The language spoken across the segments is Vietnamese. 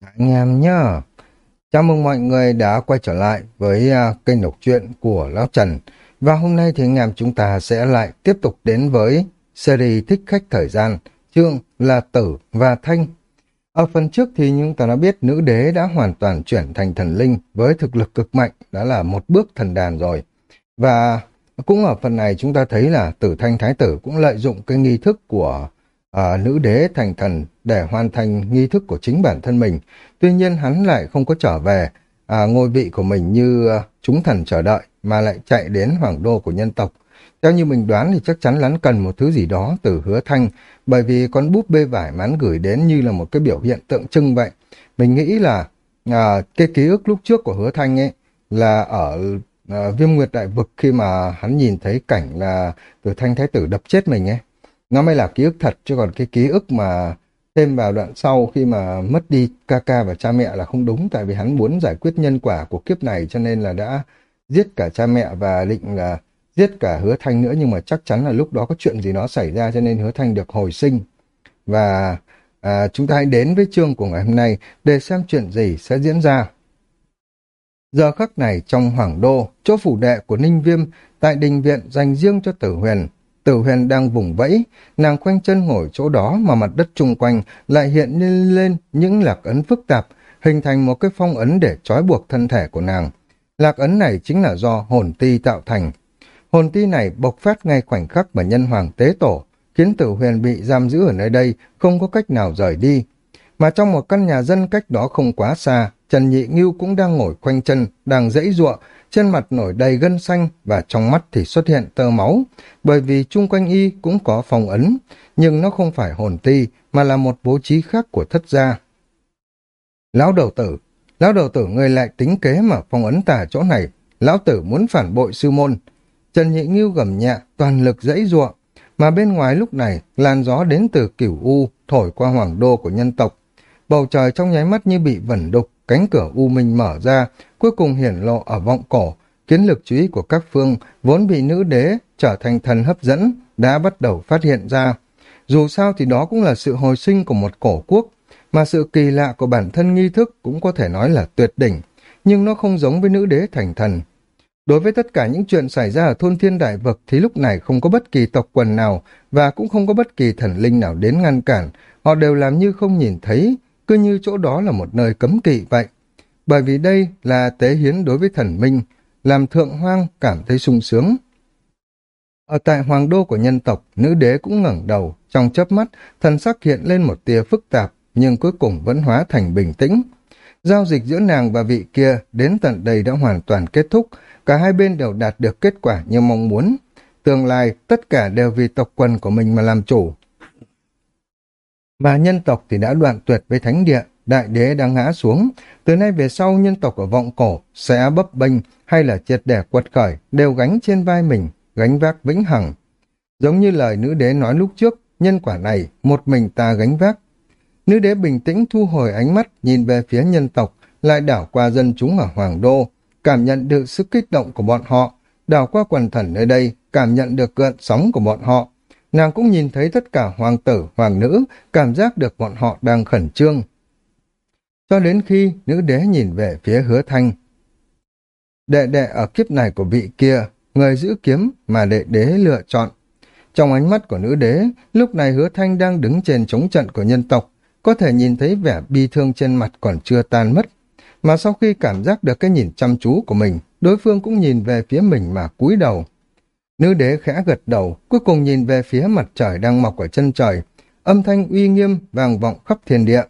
Anh em nhá. Chào mừng mọi người đã quay trở lại với uh, kênh đọc truyện của Lão Trần. Và hôm nay thì anh em chúng ta sẽ lại tiếp tục đến với series Thích Khách Thời Gian, chương là Tử và Thanh. Ở phần trước thì chúng ta đã biết nữ đế đã hoàn toàn chuyển thành thần linh với thực lực cực mạnh, đã là một bước thần đàn rồi. Và cũng ở phần này chúng ta thấy là tử thanh thái tử cũng lợi dụng cái nghi thức của ở nữ đế thành thần để hoàn thành nghi thức của chính bản thân mình. Tuy nhiên hắn lại không có trở về à, ngôi vị của mình như uh, chúng thần chờ đợi, mà lại chạy đến hoàng đô của nhân tộc. Theo như mình đoán thì chắc chắn hắn cần một thứ gì đó từ hứa thanh, bởi vì con búp bê vải mà hắn gửi đến như là một cái biểu hiện tượng trưng vậy. Mình nghĩ là à, cái ký ức lúc trước của hứa thanh ấy là ở à, viêm nguyệt đại vực khi mà hắn nhìn thấy cảnh là từ thanh thái tử đập chết mình ấy nó mới là ký ức thật chứ còn cái ký ức mà thêm vào đoạn sau khi mà mất đi ca ca và cha mẹ là không đúng tại vì hắn muốn giải quyết nhân quả của kiếp này cho nên là đã giết cả cha mẹ và định là giết cả hứa thanh nữa. Nhưng mà chắc chắn là lúc đó có chuyện gì nó xảy ra cho nên hứa thanh được hồi sinh. Và à, chúng ta hãy đến với chương của ngày hôm nay. Để xem chuyện gì sẽ diễn ra. Giờ khắc này trong hoàng đô chỗ phủ đệ của ninh viêm tại đình viện dành riêng cho tử huyền. Tử huyền đang vùng vẫy, nàng khoanh chân ngồi chỗ đó mà mặt đất chung quanh lại hiện lên những lạc ấn phức tạp, hình thành một cái phong ấn để trói buộc thân thể của nàng. Lạc ấn này chính là do hồn ti tạo thành. Hồn ti này bộc phát ngay khoảnh khắc mà nhân hoàng tế tổ, khiến tử huyền bị giam giữ ở nơi đây, không có cách nào rời đi. Mà trong một căn nhà dân cách đó không quá xa, Trần Nhị Ngưu cũng đang ngồi khoanh chân, đang dãy ruộng, trên mặt nổi đầy gân xanh và trong mắt thì xuất hiện tơ máu, bởi vì chung quanh y cũng có phong ấn, nhưng nó không phải hồn ti, mà là một bố trí khác của thất gia. Lão đầu tử, lão đầu tử người lại tính kế mà phong ấn tà chỗ này, lão tử muốn phản bội sư môn. Trần Nhị Ngưu gầm nhẹ, toàn lực dãy ruộng, mà bên ngoài lúc này, làn gió đến từ cửu U, thổi qua hoàng đô của nhân tộc. Bầu trời trong nháy mắt như bị vẩn đục, cánh cửa U Minh mở ra, cuối cùng hiển lộ ở vọng cổ, kiến lực chú ý của các phương vốn bị nữ đế trở thành thần hấp dẫn đã bắt đầu phát hiện ra. Dù sao thì đó cũng là sự hồi sinh của một cổ quốc, mà sự kỳ lạ của bản thân nghi thức cũng có thể nói là tuyệt đỉnh, nhưng nó không giống với nữ đế thành thần. Đối với tất cả những chuyện xảy ra ở thôn thiên đại vực thì lúc này không có bất kỳ tộc quần nào và cũng không có bất kỳ thần linh nào đến ngăn cản, họ đều làm như không nhìn thấy, cứ như chỗ đó là một nơi cấm kỵ vậy. Bởi vì đây là tế hiến đối với thần minh, làm thượng hoang cảm thấy sung sướng. Ở tại hoàng đô của nhân tộc, nữ đế cũng ngẩng đầu, trong chớp mắt, thần sắc hiện lên một tia phức tạp, nhưng cuối cùng vẫn hóa thành bình tĩnh. Giao dịch giữa nàng và vị kia đến tận đây đã hoàn toàn kết thúc, cả hai bên đều đạt được kết quả như mong muốn. Tương lai, tất cả đều vì tộc quần của mình mà làm chủ. và nhân tộc thì đã đoạn tuyệt với thánh địa, đại đế đang ngã xuống. Từ nay về sau nhân tộc ở vọng cổ sẽ bấp bênh hay là triệt đẻ quật khởi đều gánh trên vai mình, gánh vác vĩnh hằng. Giống như lời nữ đế nói lúc trước, nhân quả này một mình ta gánh vác. Nữ đế bình tĩnh thu hồi ánh mắt nhìn về phía nhân tộc, lại đảo qua dân chúng ở Hoàng Đô, cảm nhận được sức kích động của bọn họ, đảo qua quần thần nơi đây, cảm nhận được gợn sóng của bọn họ. Nàng cũng nhìn thấy tất cả hoàng tử, hoàng nữ, cảm giác được bọn họ đang khẩn trương. Cho đến khi nữ đế nhìn về phía hứa thanh. Đệ đệ ở kiếp này của vị kia, người giữ kiếm mà đệ đế lựa chọn. Trong ánh mắt của nữ đế, lúc này hứa thanh đang đứng trên chống trận của nhân tộc, có thể nhìn thấy vẻ bi thương trên mặt còn chưa tan mất. Mà sau khi cảm giác được cái nhìn chăm chú của mình, đối phương cũng nhìn về phía mình mà cúi đầu. Nữ đế khẽ gật đầu, cuối cùng nhìn về phía mặt trời đang mọc ở chân trời, âm thanh uy nghiêm vang vọng khắp thiên địa.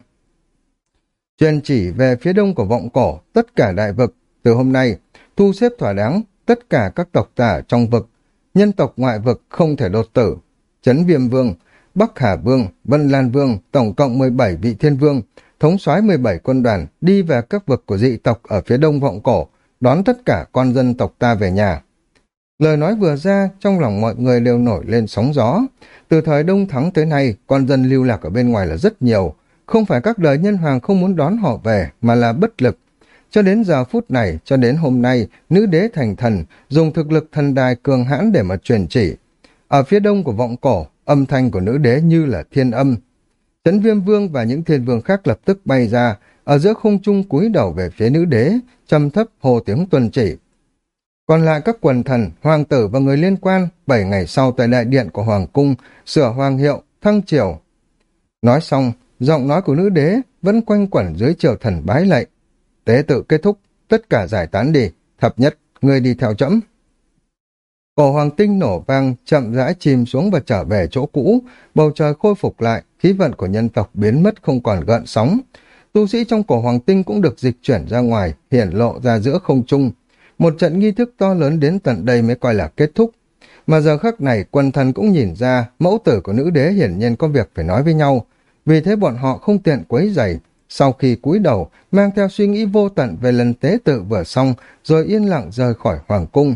Truyền chỉ về phía đông của vọng cổ, tất cả đại vực, từ hôm nay, thu xếp thỏa đáng tất cả các tộc tả trong vực, nhân tộc ngoại vực không thể đột tử. Trấn Viêm Vương, Bắc Hà Vương, Vân Lan Vương, tổng cộng 17 vị thiên vương, thống soái 17 quân đoàn đi về các vực của dị tộc ở phía đông vọng cổ, đón tất cả con dân tộc ta về nhà. Lời nói vừa ra, trong lòng mọi người đều nổi lên sóng gió. Từ thời Đông Thắng tới nay, con dân lưu lạc ở bên ngoài là rất nhiều. Không phải các đời nhân hoàng không muốn đón họ về, mà là bất lực. Cho đến giờ phút này, cho đến hôm nay, nữ đế thành thần, dùng thực lực thần đài cường hãn để mà truyền chỉ. Ở phía đông của vọng cổ, âm thanh của nữ đế như là thiên âm. Trấn viêm vương và những thiên vương khác lập tức bay ra, ở giữa khung trung cúi đầu về phía nữ đế, trầm thấp hồ tiếng tuần chỉ. Còn lại các quần thần, hoàng tử và người liên quan, bảy ngày sau tại đại điện của hoàng cung, sửa hoàng hiệu, thăng triều. Nói xong, giọng nói của nữ đế vẫn quanh quẩn dưới triều thần bái lạy. Tế tự kết thúc, tất cả giải tán đi, thập nhất, người đi theo chậm Cổ hoàng tinh nổ vang, chậm rãi chìm xuống và trở về chỗ cũ, bầu trời khôi phục lại, khí vận của nhân tộc biến mất không còn gợn sóng. Tu sĩ trong cổ hoàng tinh cũng được dịch chuyển ra ngoài, hiển lộ ra giữa không trung. Một trận nghi thức to lớn đến tận đây mới coi là kết thúc. Mà giờ khắc này quân thần cũng nhìn ra mẫu tử của nữ đế hiển nhiên có việc phải nói với nhau. Vì thế bọn họ không tiện quấy giày. Sau khi cúi đầu, mang theo suy nghĩ vô tận về lần tế tự vừa xong, rồi yên lặng rời khỏi hoàng cung.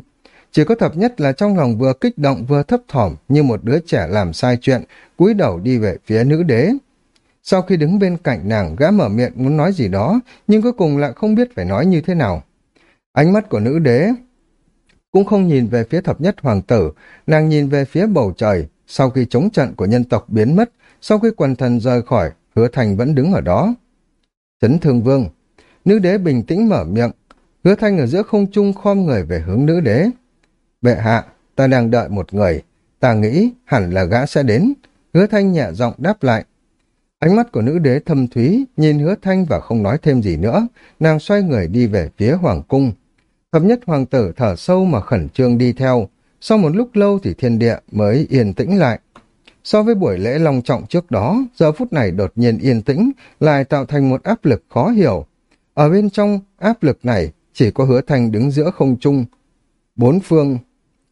Chỉ có thập nhất là trong lòng vừa kích động vừa thấp thỏm như một đứa trẻ làm sai chuyện, cúi đầu đi về phía nữ đế. Sau khi đứng bên cạnh nàng, gã mở miệng muốn nói gì đó, nhưng cuối cùng lại không biết phải nói như thế nào. Ánh mắt của nữ đế cũng không nhìn về phía thập nhất hoàng tử, nàng nhìn về phía bầu trời, sau khi chống trận của nhân tộc biến mất, sau khi quần thần rời khỏi, hứa thành vẫn đứng ở đó. Chấn thương vương, nữ đế bình tĩnh mở miệng, hứa thanh ở giữa không trung khom người về hướng nữ đế. Bệ hạ, ta đang đợi một người, ta nghĩ hẳn là gã sẽ đến, hứa thanh nhẹ giọng đáp lại. Ánh mắt của nữ đế thâm thúy, nhìn hứa thanh và không nói thêm gì nữa, nàng xoay người đi về phía hoàng cung. Thập nhất hoàng tử thở sâu mà khẩn trương đi theo, sau một lúc lâu thì thiên địa mới yên tĩnh lại. So với buổi lễ long trọng trước đó, giờ phút này đột nhiên yên tĩnh, lại tạo thành một áp lực khó hiểu. Ở bên trong áp lực này, chỉ có hứa thanh đứng giữa không trung. Bốn phương,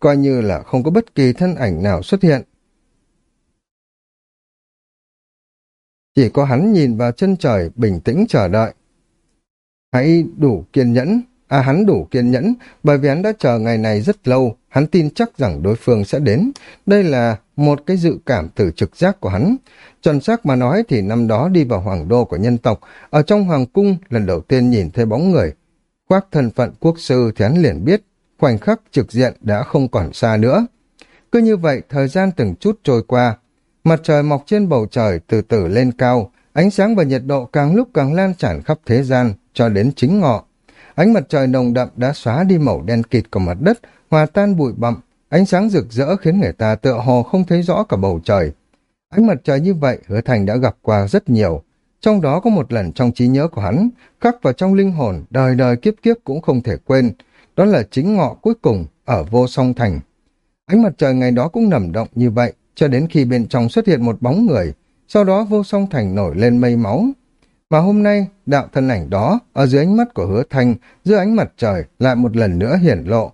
coi như là không có bất kỳ thân ảnh nào xuất hiện. Chỉ có hắn nhìn vào chân trời, bình tĩnh chờ đợi. Hãy đủ kiên nhẫn, À hắn đủ kiên nhẫn, bởi vì hắn đã chờ ngày này rất lâu, hắn tin chắc rằng đối phương sẽ đến. Đây là một cái dự cảm từ trực giác của hắn. Chuẩn xác mà nói thì năm đó đi vào hoàng đô của nhân tộc, ở trong hoàng cung lần đầu tiên nhìn thấy bóng người. Khoác thân phận quốc sư thì hắn liền biết, khoảnh khắc trực diện đã không còn xa nữa. Cứ như vậy, thời gian từng chút trôi qua. Mặt trời mọc trên bầu trời từ từ lên cao, ánh sáng và nhiệt độ càng lúc càng lan tràn khắp thế gian, cho đến chính ngọ. Ánh mặt trời nồng đậm đã xóa đi màu đen kịt của mặt đất, hòa tan bụi bặm, ánh sáng rực rỡ khiến người ta tựa hồ không thấy rõ cả bầu trời. Ánh mặt trời như vậy hứa thành đã gặp qua rất nhiều. Trong đó có một lần trong trí nhớ của hắn, khắc vào trong linh hồn, đời đời kiếp kiếp cũng không thể quên. Đó là chính ngọ cuối cùng ở vô song thành. Ánh mặt trời ngày đó cũng nằm động như vậy, cho đến khi bên trong xuất hiện một bóng người. Sau đó vô song thành nổi lên mây máu, mà hôm nay, đạo thân ảnh đó, ở dưới ánh mắt của hứa thanh, dưới ánh mặt trời, lại một lần nữa hiển lộ.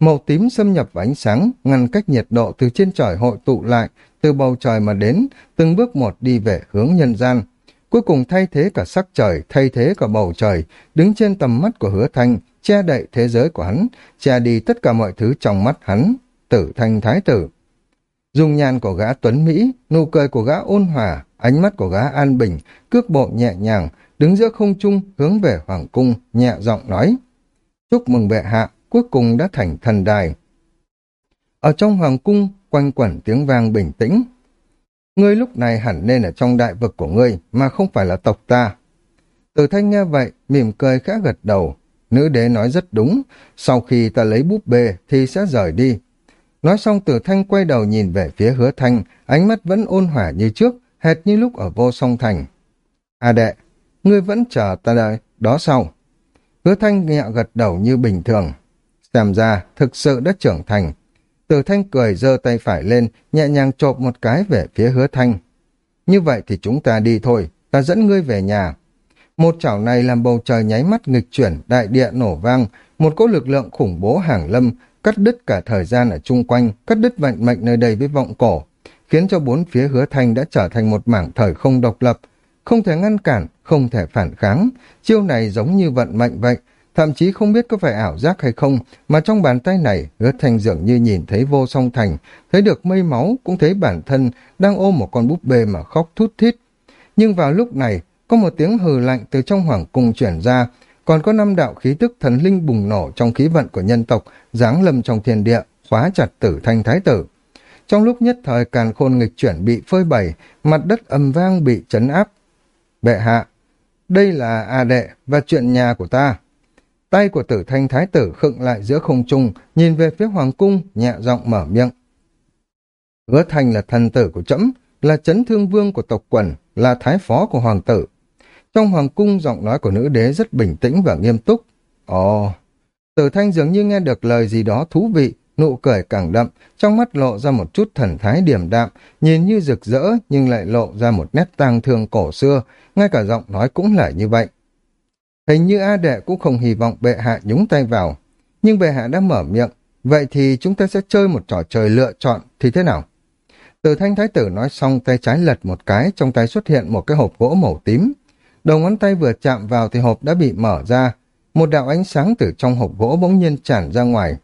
Màu tím xâm nhập vào ánh sáng, ngăn cách nhiệt độ từ trên trời hội tụ lại, từ bầu trời mà đến, từng bước một đi về hướng nhân gian. Cuối cùng thay thế cả sắc trời, thay thế cả bầu trời, đứng trên tầm mắt của hứa thanh, che đậy thế giới của hắn, che đi tất cả mọi thứ trong mắt hắn, tử thanh thái tử. Dung nhan của gã tuấn Mỹ, nụ cười của gã ôn hòa, ánh mắt của gã an bình, cước bộ nhẹ nhàng, đứng giữa không trung hướng về hoàng cung, nhẹ giọng nói. Chúc mừng bệ hạ, cuối cùng đã thành thần đài. Ở trong hoàng cung, quanh quẩn tiếng vang bình tĩnh. Ngươi lúc này hẳn nên ở trong đại vực của ngươi, mà không phải là tộc ta. Từ thanh nghe vậy, mỉm cười khẽ gật đầu. Nữ đế nói rất đúng, sau khi ta lấy búp bê thì sẽ rời đi. Nói xong tử thanh quay đầu nhìn về phía hứa thanh, ánh mắt vẫn ôn hòa như trước, hệt như lúc ở vô song thành. À đệ, ngươi vẫn chờ ta đợi, đó sau. Hứa thanh nhẹ gật đầu như bình thường. Xem ra, thực sự đã trưởng thành. từ thanh cười giơ tay phải lên, nhẹ nhàng chộp một cái về phía hứa thanh. Như vậy thì chúng ta đi thôi, ta dẫn ngươi về nhà. Một chảo này làm bầu trời nháy mắt nghịch chuyển, đại địa nổ vang, một cỗ lực lượng khủng bố hàng lâm, cắt đứt cả thời gian ở chung quanh, cắt đứt vận mệnh nơi đây với vọng cổ, khiến cho bốn phía hứa thanh đã trở thành một mảng thời không độc lập, không thể ngăn cản, không thể phản kháng. Chiêu này giống như vận mệnh vậy, thậm chí không biết có phải ảo giác hay không, mà trong bàn tay này, hứa thanh dường như nhìn thấy vô song thành, thấy được mây máu, cũng thấy bản thân đang ôm một con búp bê mà khóc thút thít. Nhưng vào lúc này, có một tiếng hừ lạnh từ trong hoàng cung chuyển ra, còn có năm đạo khí tức thần linh bùng nổ trong khí vận của nhân tộc, giáng lâm trong thiên địa, khóa chặt tử thanh thái tử. Trong lúc nhất thời càn khôn nghịch chuyển bị phơi bày, mặt đất ầm vang bị chấn áp. Bệ hạ, đây là A đệ và chuyện nhà của ta. Tay của tử thanh thái tử khựng lại giữa không trung, nhìn về phía hoàng cung, nhẹ giọng mở miệng. Hứa thanh là thần tử của trẫm là chấn thương vương của tộc quần, là thái phó của hoàng tử. Trong hoàng cung, giọng nói của nữ đế rất bình tĩnh và nghiêm túc. Ồ, tử thanh dường như nghe được lời gì đó thú vị, nụ cười càng đậm, trong mắt lộ ra một chút thần thái điềm đạm, nhìn như rực rỡ nhưng lại lộ ra một nét tang thương cổ xưa, ngay cả giọng nói cũng là như vậy. Hình như A Đệ cũng không hy vọng bệ hạ nhúng tay vào, nhưng bệ hạ đã mở miệng, vậy thì chúng ta sẽ chơi một trò chơi lựa chọn thì thế nào? Từ thanh thái tử nói xong tay trái lật một cái, trong tay xuất hiện một cái hộp gỗ màu tím. Đầu ngón tay vừa chạm vào thì hộp đã bị mở ra, một đạo ánh sáng từ trong hộp gỗ bỗng nhiên tràn ra ngoài,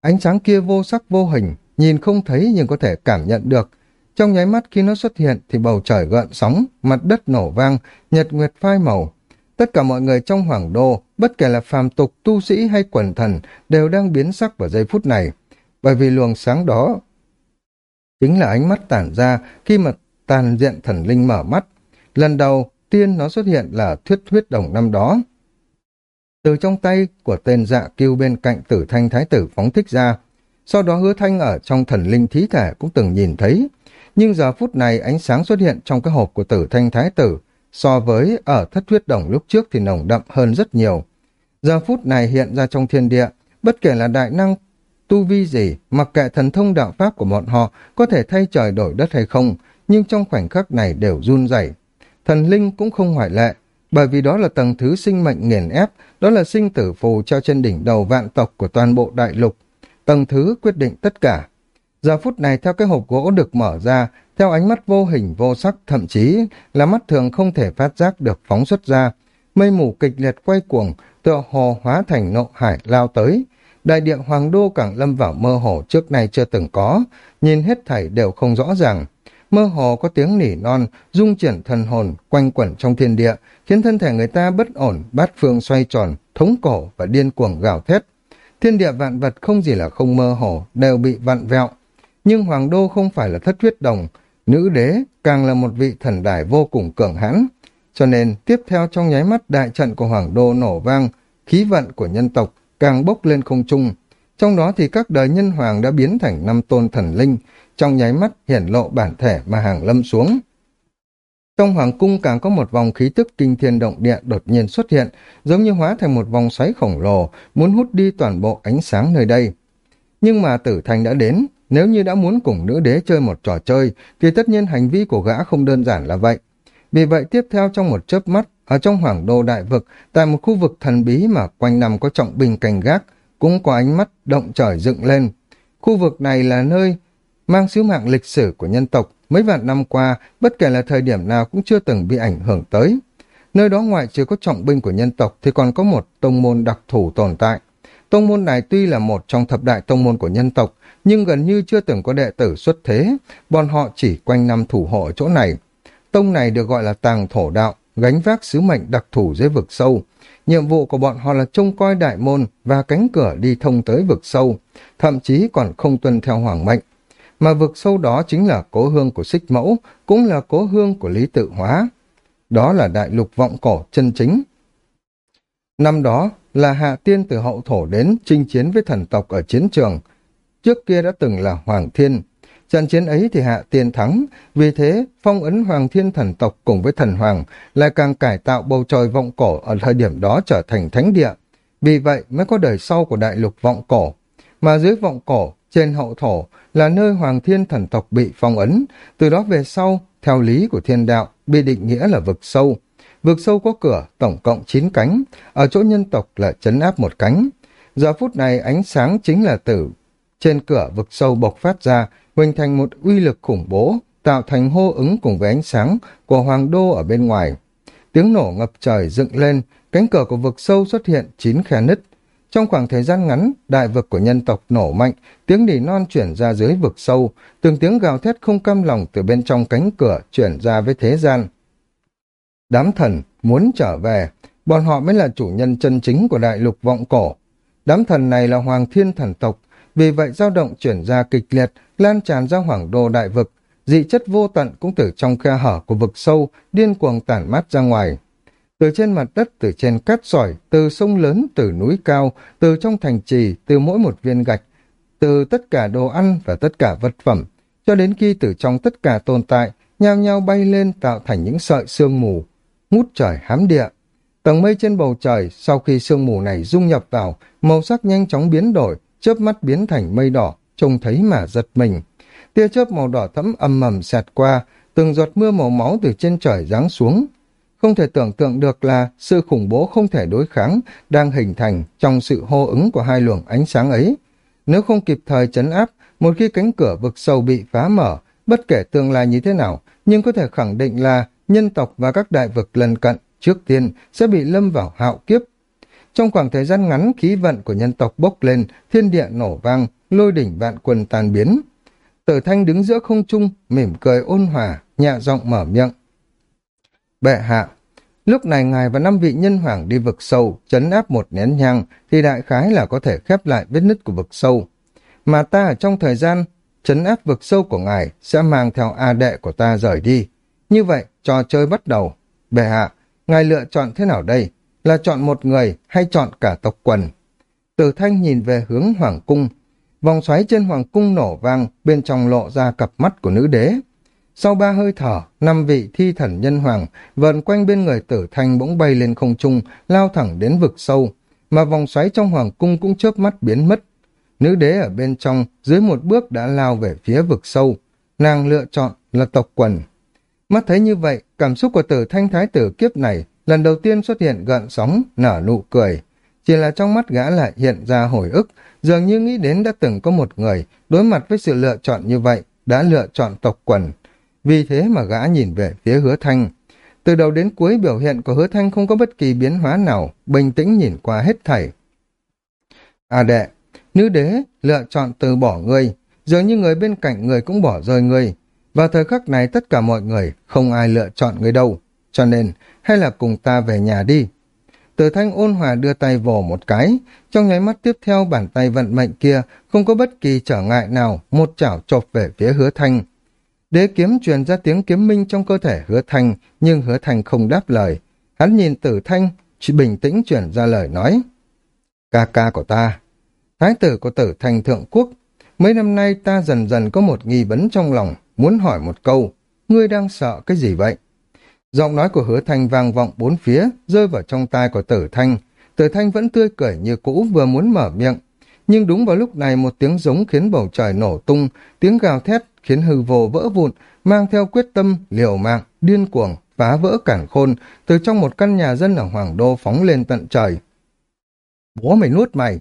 Ánh sáng kia vô sắc vô hình, nhìn không thấy nhưng có thể cảm nhận được. Trong nháy mắt khi nó xuất hiện thì bầu trời gợn sóng, mặt đất nổ vang, nhật nguyệt phai màu. Tất cả mọi người trong hoàng đô, bất kể là phàm tục, tu sĩ hay quần thần, đều đang biến sắc vào giây phút này. Bởi vì luồng sáng đó chính là ánh mắt tản ra khi mà tàn diện thần linh mở mắt. Lần đầu tiên nó xuất hiện là thuyết huyết đồng năm đó từ trong tay của tên dạ kiêu bên cạnh tử thanh thái tử phóng thích ra. Sau đó hứa thanh ở trong thần linh thí thể cũng từng nhìn thấy. Nhưng giờ phút này ánh sáng xuất hiện trong cái hộp của tử thanh thái tử so với ở thất huyết đồng lúc trước thì nồng đậm hơn rất nhiều. Giờ phút này hiện ra trong thiên địa, bất kể là đại năng tu vi gì, mặc kệ thần thông đạo pháp của bọn họ có thể thay trời đổi đất hay không, nhưng trong khoảnh khắc này đều run rẩy. Thần linh cũng không ngoại lệ, bởi vì đó là tầng thứ sinh mệnh nghiền ép, đó là sinh tử phù treo trên đỉnh đầu vạn tộc của toàn bộ đại lục. Tầng thứ quyết định tất cả. Giờ phút này theo cái hộp gỗ được mở ra, theo ánh mắt vô hình vô sắc, thậm chí là mắt thường không thể phát giác được phóng xuất ra. Mây mù kịch liệt quay cuồng, tựa hồ hóa thành nộ hải lao tới. Đại địa hoàng đô càng lâm vào mơ hồ trước nay chưa từng có, nhìn hết thảy đều không rõ ràng mơ hồ có tiếng nỉ non, dung chuyển thần hồn, quanh quẩn trong thiên địa, khiến thân thể người ta bất ổn, bát phương xoay tròn, thống cổ và điên cuồng gào thét. Thiên địa vạn vật không gì là không mơ hồ, đều bị vặn vẹo. Nhưng Hoàng Đô không phải là thất huyết đồng, nữ đế càng là một vị thần đài vô cùng cường hãn. Cho nên, tiếp theo trong nháy mắt đại trận của Hoàng Đô nổ vang, khí vận của nhân tộc càng bốc lên không trung. Trong đó thì các đời nhân hoàng đã biến thành năm tôn thần linh, trong nháy mắt hiển lộ bản thể mà hàng lâm xuống. Trong hoàng cung càng có một vòng khí tức kinh thiên động địa đột nhiên xuất hiện, giống như hóa thành một vòng xoáy khổng lồ, muốn hút đi toàn bộ ánh sáng nơi đây. Nhưng mà tử thành đã đến, nếu như đã muốn cùng nữ đế chơi một trò chơi, thì tất nhiên hành vi của gã không đơn giản là vậy. Vì vậy tiếp theo trong một chớp mắt, ở trong hoàng đô đại vực, tại một khu vực thần bí mà quanh năm có trọng binh canh gác, cũng có ánh mắt động trời dựng lên. Khu vực này là nơi mang sứ mạng lịch sử của nhân tộc, mấy vạn năm qua, bất kể là thời điểm nào cũng chưa từng bị ảnh hưởng tới. Nơi đó ngoại trừ có trọng binh của nhân tộc thì còn có một tông môn đặc thù tồn tại. Tông môn này tuy là một trong thập đại tông môn của nhân tộc, nhưng gần như chưa từng có đệ tử xuất thế, bọn họ chỉ quanh năm thủ hộ ở chỗ này. Tông này được gọi là tàng thổ đạo, gánh vác sứ mệnh đặc thù dưới vực sâu. Nhiệm vụ của bọn họ là trông coi đại môn và cánh cửa đi thông tới vực sâu, thậm chí còn không tuân theo hoàng mệnh mà vực sâu đó chính là cố hương của xích mẫu, cũng là cố hương của lý tự hóa. Đó là đại lục vọng cổ chân chính. Năm đó là hạ tiên từ hậu thổ đến chinh chiến với thần tộc ở chiến trường. Trước kia đã từng là Hoàng Thiên. Trận chiến ấy thì hạ tiên thắng, vì thế phong ấn Hoàng Thiên thần tộc cùng với thần Hoàng lại càng cải tạo bầu trời vọng cổ ở thời điểm đó trở thành thánh địa. Vì vậy mới có đời sau của đại lục vọng cổ. Mà dưới vọng cổ, trên hậu thổ là nơi Hoàng Thiên thần tộc bị phong ấn, từ đó về sau, theo lý của thiên đạo, bị định nghĩa là vực sâu. Vực sâu có cửa, tổng cộng 9 cánh, ở chỗ nhân tộc là chấn áp một cánh. Giờ phút này ánh sáng chính là tử. Trên cửa vực sâu bộc phát ra, hình thành một uy lực khủng bố, tạo thành hô ứng cùng với ánh sáng của hoàng đô ở bên ngoài. Tiếng nổ ngập trời dựng lên, cánh cửa của vực sâu xuất hiện chín khe nứt, trong khoảng thời gian ngắn, đại vực của nhân tộc nổ mạnh, tiếng nỉ non chuyển ra dưới vực sâu, từng tiếng gào thét không cam lòng từ bên trong cánh cửa chuyển ra với thế gian. Đám thần muốn trở về, bọn họ mới là chủ nhân chân chính của đại lục vọng cổ. Đám thần này là hoàng thiên thần tộc, vì vậy dao động chuyển ra kịch liệt, lan tràn ra hoàng đô đại vực, dị chất vô tận cũng từ trong khe hở của vực sâu, điên cuồng tản mát ra ngoài. Từ trên mặt đất, từ trên cát sỏi, từ sông lớn, từ núi cao, từ trong thành trì, từ mỗi một viên gạch, từ tất cả đồ ăn và tất cả vật phẩm, cho đến khi từ trong tất cả tồn tại, nhao nhao bay lên tạo thành những sợi sương mù, ngút trời hám địa. Tầng mây trên bầu trời, sau khi sương mù này dung nhập vào, màu sắc nhanh chóng biến đổi, chớp mắt biến thành mây đỏ, trông thấy mà giật mình. Tia chớp màu đỏ thẫm âm mầm xẹt qua, từng giọt mưa màu máu từ trên trời giáng xuống. Không thể tưởng tượng được là sự khủng bố không thể đối kháng đang hình thành trong sự hô ứng của hai luồng ánh sáng ấy. Nếu không kịp thời chấn áp, một khi cánh cửa vực sâu bị phá mở, bất kể tương lai như thế nào, nhưng có thể khẳng định là nhân tộc và các đại vực lân cận trước tiên sẽ bị lâm vào hạo kiếp. Trong khoảng thời gian ngắn, khí vận của nhân tộc bốc lên, thiên địa nổ vang, lôi đỉnh vạn quân tan biến. Tử thanh đứng giữa không trung, mỉm cười ôn hòa, nhẹ giọng mở miệng. Bệ hạ, lúc này ngài và năm vị nhân hoàng đi vực sâu, chấn áp một nén nhang, thì đại khái là có thể khép lại vết nứt của vực sâu. Mà ta ở trong thời gian chấn áp vực sâu của ngài sẽ mang theo A đệ của ta rời đi. Như vậy, trò chơi bắt đầu. Bệ hạ, ngài lựa chọn thế nào đây? Là chọn một người hay chọn cả tộc quần? Tử thanh nhìn về hướng hoàng cung. Vòng xoáy trên hoàng cung nổ vang, bên trong lộ ra cặp mắt của nữ đế. Sau ba hơi thở, năm vị thi thần nhân hoàng vần quanh bên người tử thanh bỗng bay lên không trung, lao thẳng đến vực sâu, mà vòng xoáy trong hoàng cung cũng chớp mắt biến mất. Nữ đế ở bên trong, dưới một bước đã lao về phía vực sâu. Nàng lựa chọn là tộc quần. Mắt thấy như vậy, cảm xúc của tử thanh thái tử kiếp này lần đầu tiên xuất hiện gợn sóng, nở nụ cười. Chỉ là trong mắt gã lại hiện ra hồi ức, dường như nghĩ đến đã từng có một người đối mặt với sự lựa chọn như vậy, đã lựa chọn tộc quần. Vì thế mà gã nhìn về phía hứa thanh. Từ đầu đến cuối biểu hiện của hứa thanh không có bất kỳ biến hóa nào, bình tĩnh nhìn qua hết thảy. À đệ, nữ đế lựa chọn từ bỏ người dường như người bên cạnh người cũng bỏ rơi người Vào thời khắc này tất cả mọi người không ai lựa chọn người đâu, cho nên hay là cùng ta về nhà đi. Từ thanh ôn hòa đưa tay vồ một cái, trong nháy mắt tiếp theo bàn tay vận mệnh kia không có bất kỳ trở ngại nào, một chảo chộp về phía hứa thanh. Đế kiếm truyền ra tiếng kiếm minh trong cơ thể hứa thanh, nhưng hứa thanh không đáp lời. Hắn nhìn tử thanh, chỉ bình tĩnh chuyển ra lời nói. Ca ca của ta, thái tử của tử thanh thượng quốc, mấy năm nay ta dần dần có một nghi vấn trong lòng, muốn hỏi một câu, ngươi đang sợ cái gì vậy? Giọng nói của hứa thanh vang vọng bốn phía, rơi vào trong tai của tử thanh. Tử thanh vẫn tươi cười như cũ vừa muốn mở miệng. Nhưng đúng vào lúc này một tiếng giống khiến bầu trời nổ tung, tiếng gào thét khiến hư vô vỡ vụn, mang theo quyết tâm, liều mạng, điên cuồng, phá vỡ cản khôn, từ trong một căn nhà dân ở Hoàng Đô phóng lên tận trời. Bố mày nuốt mày!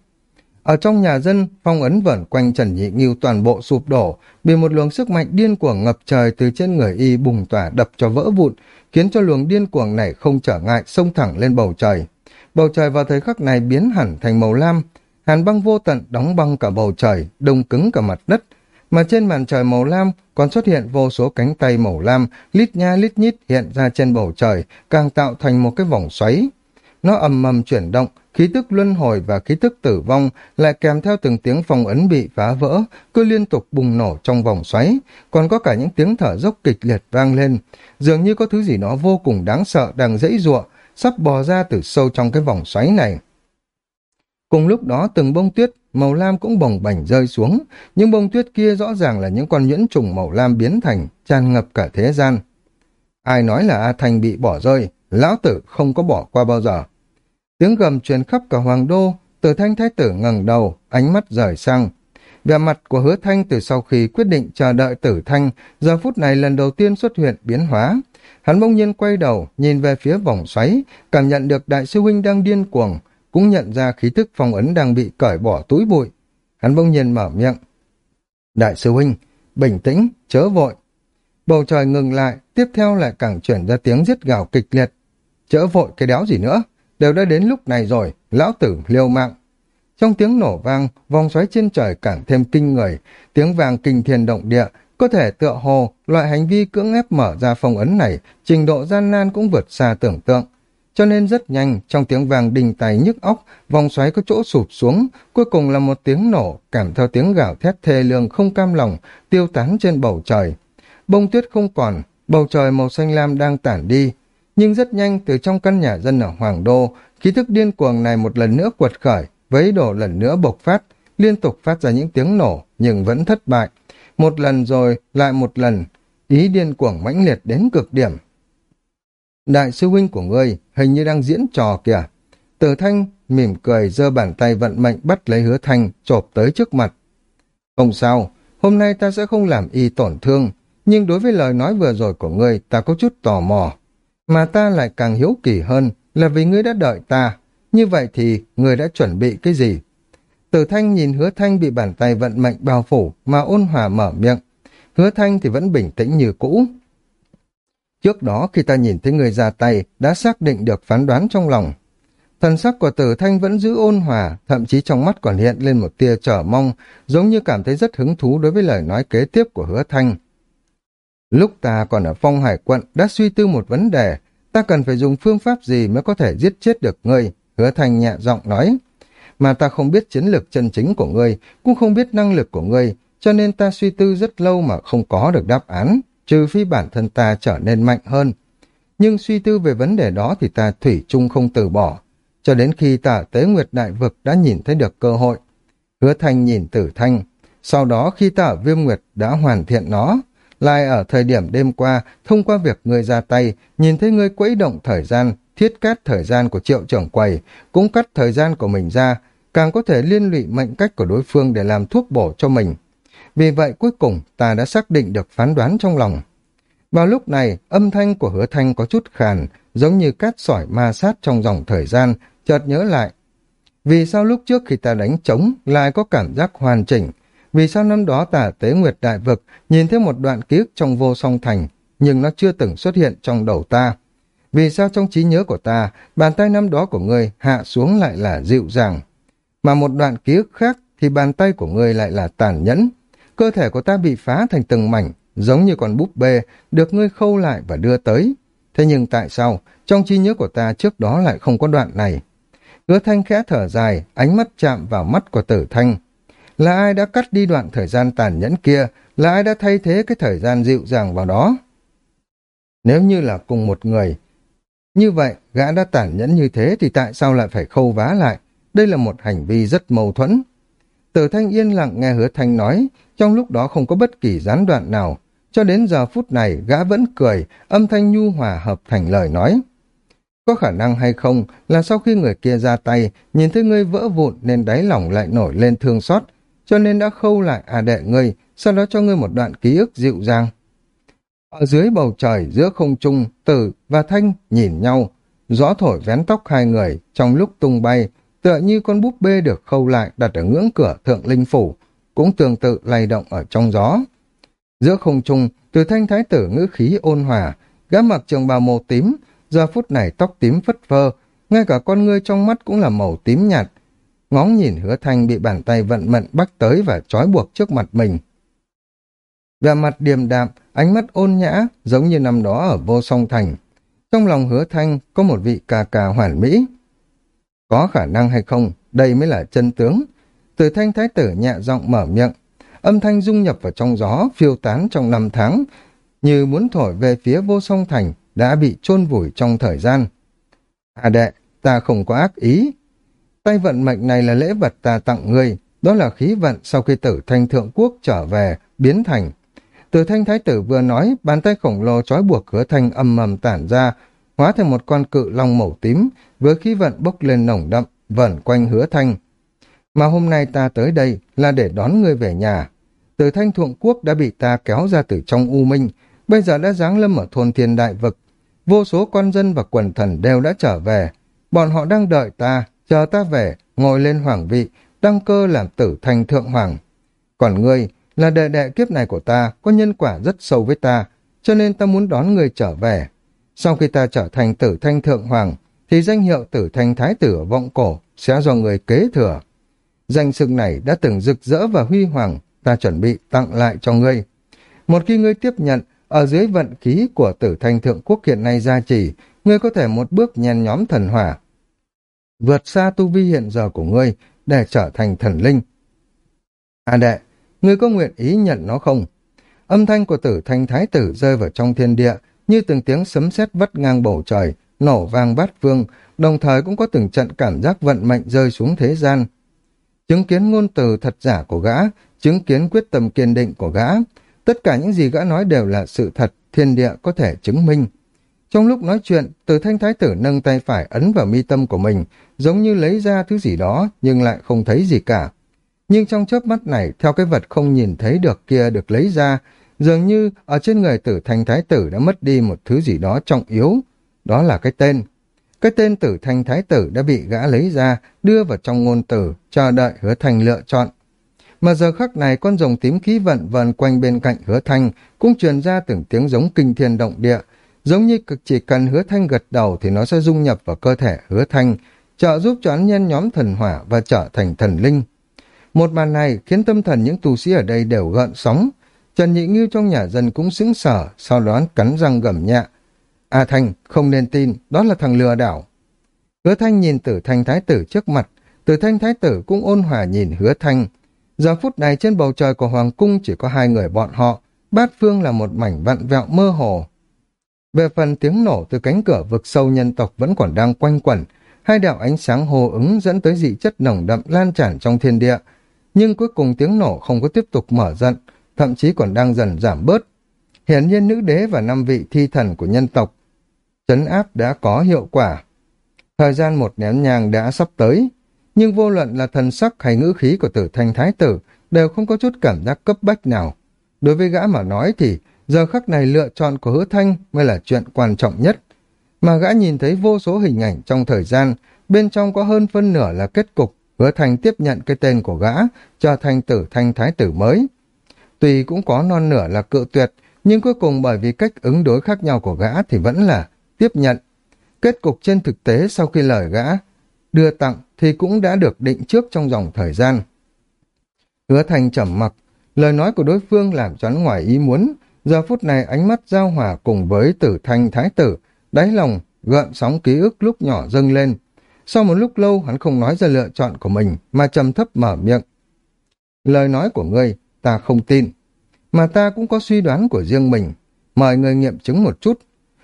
Ở trong nhà dân, phong ấn vẩn quanh Trần Nhị Nghiêu toàn bộ sụp đổ, bị một luồng sức mạnh điên cuồng ngập trời từ trên người y bùng tỏa đập cho vỡ vụn, khiến cho luồng điên cuồng này không trở ngại xông thẳng lên bầu trời. Bầu trời vào thời khắc này biến hẳn thành màu lam, hàn băng vô tận đóng băng cả bầu trời, đông cứng cả mặt đất, mà trên màn trời màu lam còn xuất hiện vô số cánh tay màu lam, lít nha lít nhít hiện ra trên bầu trời, càng tạo thành một cái vòng xoáy. Nó ầm ầm chuyển động, khí tức luân hồi và khí tức tử vong lại kèm theo từng tiếng phong ấn bị phá vỡ, cứ liên tục bùng nổ trong vòng xoáy, còn có cả những tiếng thở dốc kịch liệt vang lên, dường như có thứ gì đó vô cùng đáng sợ đang dãy giụa, sắp bò ra từ sâu trong cái vòng xoáy này. Cùng lúc đó từng bông tuyết màu lam cũng bồng bềnh rơi xuống, những bông tuyết kia rõ ràng là những con nhuyễn trùng màu lam biến thành, tràn ngập cả thế gian. Ai nói là A Thành bị bỏ rơi, lão tử không có bỏ qua bao giờ. Tiếng gầm truyền khắp cả hoàng đô, từ thanh thái tử ngẩng đầu, ánh mắt rời sang. Vẻ mặt của hứa thanh từ sau khi quyết định chờ đợi tử thanh, giờ phút này lần đầu tiên xuất hiện biến hóa. Hắn bỗng nhiên quay đầu, nhìn về phía vòng xoáy, cảm nhận được đại sư huynh đang điên cuồng, cũng nhận ra khí thức phong ấn đang bị cởi bỏ túi bụi. Hắn bỗng nhiên mở miệng. Đại sư huynh, bình tĩnh, chớ vội. Bầu trời ngừng lại, tiếp theo lại càng chuyển ra tiếng giết gào kịch liệt. Chớ vội cái đéo gì nữa, đều đã đến lúc này rồi, lão tử liều mạng. Trong tiếng nổ vang, vòng xoáy trên trời càng thêm kinh người, tiếng vàng kinh thiên động địa, có thể tựa hồ, loại hành vi cưỡng ép mở ra phong ấn này, trình độ gian nan cũng vượt xa tưởng tượng. Cho nên rất nhanh, trong tiếng vàng đình tài nhức óc, vòng xoáy có chỗ sụp xuống, cuối cùng là một tiếng nổ, cảm theo tiếng gào thét thê lương không cam lòng, tiêu tán trên bầu trời. Bông tuyết không còn, bầu trời màu xanh lam đang tản đi, nhưng rất nhanh từ trong căn nhà dân ở Hoàng Đô, khí thức điên cuồng này một lần nữa quật khởi, với đồ lần nữa bộc phát, liên tục phát ra những tiếng nổ nhưng vẫn thất bại. Một lần rồi lại một lần, ý điên cuồng mãnh liệt đến cực điểm. Đại sư huynh của ngươi hình như đang diễn trò kìa. Tử Thanh mỉm cười giơ bàn tay vận mệnh bắt lấy hứa thanh chộp tới trước mặt. Không sao, hôm nay ta sẽ không làm y tổn thương, nhưng đối với lời nói vừa rồi của ngươi ta có chút tò mò. Mà ta lại càng hiếu kỳ hơn là vì ngươi đã đợi ta. Như vậy thì ngươi đã chuẩn bị cái gì? Tử Thanh nhìn hứa thanh bị bàn tay vận mệnh bao phủ mà ôn hòa mở miệng. Hứa thanh thì vẫn bình tĩnh như cũ. Trước đó khi ta nhìn thấy người ra tay đã xác định được phán đoán trong lòng. Thần sắc của tử thanh vẫn giữ ôn hòa, thậm chí trong mắt còn hiện lên một tia trở mong, giống như cảm thấy rất hứng thú đối với lời nói kế tiếp của hứa thanh. Lúc ta còn ở phong hải quận đã suy tư một vấn đề, ta cần phải dùng phương pháp gì mới có thể giết chết được ngươi, hứa thanh nhẹ giọng nói. Mà ta không biết chiến lược chân chính của ngươi, cũng không biết năng lực của ngươi, cho nên ta suy tư rất lâu mà không có được đáp án, trừ phi bản thân ta trở nên mạnh hơn. Nhưng suy tư về vấn đề đó thì ta thủy chung không từ bỏ, cho đến khi tả tế nguyệt đại vực đã nhìn thấy được cơ hội. Hứa thanh nhìn tử thanh, sau đó khi tả viêm nguyệt đã hoàn thiện nó, lại ở thời điểm đêm qua, thông qua việc ngươi ra tay, nhìn thấy ngươi quấy động thời gian, thiết cát thời gian của triệu trưởng quầy, cũng cắt thời gian của mình ra, càng có thể liên lụy mệnh cách của đối phương để làm thuốc bổ cho mình. Vì vậy cuối cùng ta đã xác định được phán đoán trong lòng. Vào lúc này, âm thanh của hứa thanh có chút khàn, giống như cát sỏi ma sát trong dòng thời gian, chợt nhớ lại. Vì sao lúc trước khi ta đánh trống lại có cảm giác hoàn chỉnh? Vì sao năm đó tả tế nguyệt đại vực nhìn thấy một đoạn ký ức trong vô song thành, nhưng nó chưa từng xuất hiện trong đầu ta? Vì sao trong trí nhớ của ta, bàn tay năm đó của ngươi hạ xuống lại là dịu dàng? Mà một đoạn ký ức khác thì bàn tay của ngươi lại là tàn nhẫn. Cơ thể của ta bị phá thành từng mảnh, giống như con búp bê, được ngươi khâu lại và đưa tới. Thế nhưng tại sao, trong trí nhớ của ta trước đó lại không có đoạn này? Hứa thanh khẽ thở dài, ánh mắt chạm vào mắt của tử thanh. Là ai đã cắt đi đoạn thời gian tàn nhẫn kia, là ai đã thay thế cái thời gian dịu dàng vào đó? Nếu như là cùng một người, như vậy, gã đã tàn nhẫn như thế thì tại sao lại phải khâu vá lại? Đây là một hành vi rất mâu thuẫn. Tử thanh yên lặng nghe hứa thanh nói, trong lúc đó không có bất kỳ gián đoạn nào. Cho đến giờ phút này, gã vẫn cười, âm thanh nhu hòa hợp thành lời nói. Có khả năng hay không là sau khi người kia ra tay, nhìn thấy ngươi vỡ vụn nên đáy lòng lại nổi lên thương xót, cho nên đã khâu lại à đệ ngươi, sau đó cho ngươi một đoạn ký ức dịu dàng. Ở dưới bầu trời, giữa không trung, tử và thanh nhìn nhau, gió thổi vén tóc hai người trong lúc tung bay, tựa như con búp bê được khâu lại đặt ở ngưỡng cửa thượng linh phủ, cũng tương tự lay động ở trong gió. Giữa không trung, từ thanh thái tử ngữ khí ôn hòa, gã mặc trường bào màu tím, giờ phút này tóc tím phất phơ, ngay cả con ngươi trong mắt cũng là màu tím nhạt. Ngóng nhìn hứa thanh bị bàn tay vận mệnh bắt tới và trói buộc trước mặt mình. Về mặt điềm đạm, ánh mắt ôn nhã, giống như năm đó ở vô song thành. Trong lòng hứa thanh có một vị cà cà hoàn mỹ. Có khả năng hay không, đây mới là chân tướng. Từ thanh thái tử nhẹ giọng mở miệng, âm thanh dung nhập vào trong gió, phiêu tán trong năm tháng, như muốn thổi về phía vô song thành, đã bị chôn vùi trong thời gian. À đệ, ta không có ác ý. Tay vận mệnh này là lễ vật ta tặng ngươi, đó là khí vận sau khi tử thanh thượng quốc trở về, biến thành. Từ thanh thái tử vừa nói, bàn tay khổng lồ trói buộc hứa thanh âm mầm tản ra, hóa thành một con cự long màu tím, với khí vận bốc lên nồng đậm, vẩn quanh hứa thanh. Mà hôm nay ta tới đây là để đón ngươi về nhà. Từ thanh thượng quốc đã bị ta kéo ra từ trong u minh, bây giờ đã giáng lâm ở thôn thiên đại vực. Vô số con dân và quần thần đều đã trở về. Bọn họ đang đợi ta, chờ ta về, ngồi lên hoàng vị, đăng cơ làm tử thanh thượng hoàng. Còn ngươi, là đệ đệ kiếp này của ta, có nhân quả rất sâu với ta, cho nên ta muốn đón ngươi trở về. Sau khi ta trở thành tử thanh thượng hoàng, thì danh hiệu tử thanh thái tử ở vọng cổ sẽ do người kế thừa. Danh xưng này đã từng rực rỡ và huy hoàng, ta chuẩn bị tặng lại cho ngươi. Một khi ngươi tiếp nhận, ở dưới vận khí của tử thanh thượng quốc hiện nay gia trì, ngươi có thể một bước nhen nhóm thần hỏa. Vượt xa tu vi hiện giờ của ngươi để trở thành thần linh. À đệ, ngươi có nguyện ý nhận nó không? Âm thanh của tử thanh thái tử rơi vào trong thiên địa, như từng tiếng sấm sét vắt ngang bầu trời, nổ vang bát vương đồng thời cũng có từng trận cảm giác vận mệnh rơi xuống thế gian. Chứng kiến ngôn từ thật giả của gã, chứng kiến quyết tâm kiên định của gã, tất cả những gì gã nói đều là sự thật, thiên địa có thể chứng minh. Trong lúc nói chuyện, từ thanh thái tử nâng tay phải ấn vào mi tâm của mình, giống như lấy ra thứ gì đó, nhưng lại không thấy gì cả. Nhưng trong chớp mắt này, theo cái vật không nhìn thấy được kia được lấy ra, dường như ở trên người tử thanh thái tử đã mất đi một thứ gì đó trọng yếu, đó là cái tên. Cái tên tử thanh thái tử đã bị gã lấy ra, đưa vào trong ngôn tử, chờ đợi hứa thanh lựa chọn. Mà giờ khắc này con rồng tím khí vận vần quanh bên cạnh hứa thanh cũng truyền ra từng tiếng giống kinh thiên động địa, giống như cực chỉ cần hứa thanh gật đầu thì nó sẽ dung nhập vào cơ thể hứa thanh, trợ giúp cho án nhân nhóm thần hỏa và trở thành thần linh. Một màn này khiến tâm thần những tu sĩ ở đây đều gợn sóng. Trần Nhị Nghiêu trong nhà dân cũng xứng sở, sau đó cắn răng gầm nhẹ. A Thanh, không nên tin, đó là thằng lừa đảo. Hứa Thanh nhìn tử thanh thái tử trước mặt, tử thanh thái tử cũng ôn hòa nhìn hứa Thanh. Giờ phút này trên bầu trời của Hoàng Cung chỉ có hai người bọn họ, bát phương là một mảnh vặn vẹo mơ hồ. Về phần tiếng nổ từ cánh cửa vực sâu nhân tộc vẫn còn đang quanh quẩn, hai đạo ánh sáng hồ ứng dẫn tới dị chất nồng đậm lan tràn trong thiên địa, nhưng cuối cùng tiếng nổ không có tiếp tục mở rộng, thậm chí còn đang dần giảm bớt. Hiển nhiên nữ đế và năm vị thi thần của nhân tộc chấn áp đã có hiệu quả. Thời gian một nén nhang đã sắp tới, nhưng vô luận là thần sắc hay ngữ khí của tử thanh thái tử đều không có chút cảm giác cấp bách nào. Đối với gã mà nói thì giờ khắc này lựa chọn của hứa thanh mới là chuyện quan trọng nhất. Mà gã nhìn thấy vô số hình ảnh trong thời gian, bên trong có hơn phân nửa là kết cục hứa thanh tiếp nhận cái tên của gã, trở thành tử thanh thái tử mới. Tuy cũng có non nửa là cự tuyệt, nhưng cuối cùng bởi vì cách ứng đối khác nhau của gã thì vẫn là tiếp nhận. Kết cục trên thực tế sau khi lời gã đưa tặng thì cũng đã được định trước trong dòng thời gian. Hứa thành trầm mặc, lời nói của đối phương làm cho hắn ngoài ý muốn, giờ phút này ánh mắt giao hòa cùng với tử thanh thái tử, đáy lòng gợn sóng ký ức lúc nhỏ dâng lên. Sau một lúc lâu hắn không nói ra lựa chọn của mình mà trầm thấp mở miệng. Lời nói của ngươi ta không tin, mà ta cũng có suy đoán của riêng mình. Mời người nghiệm chứng một chút.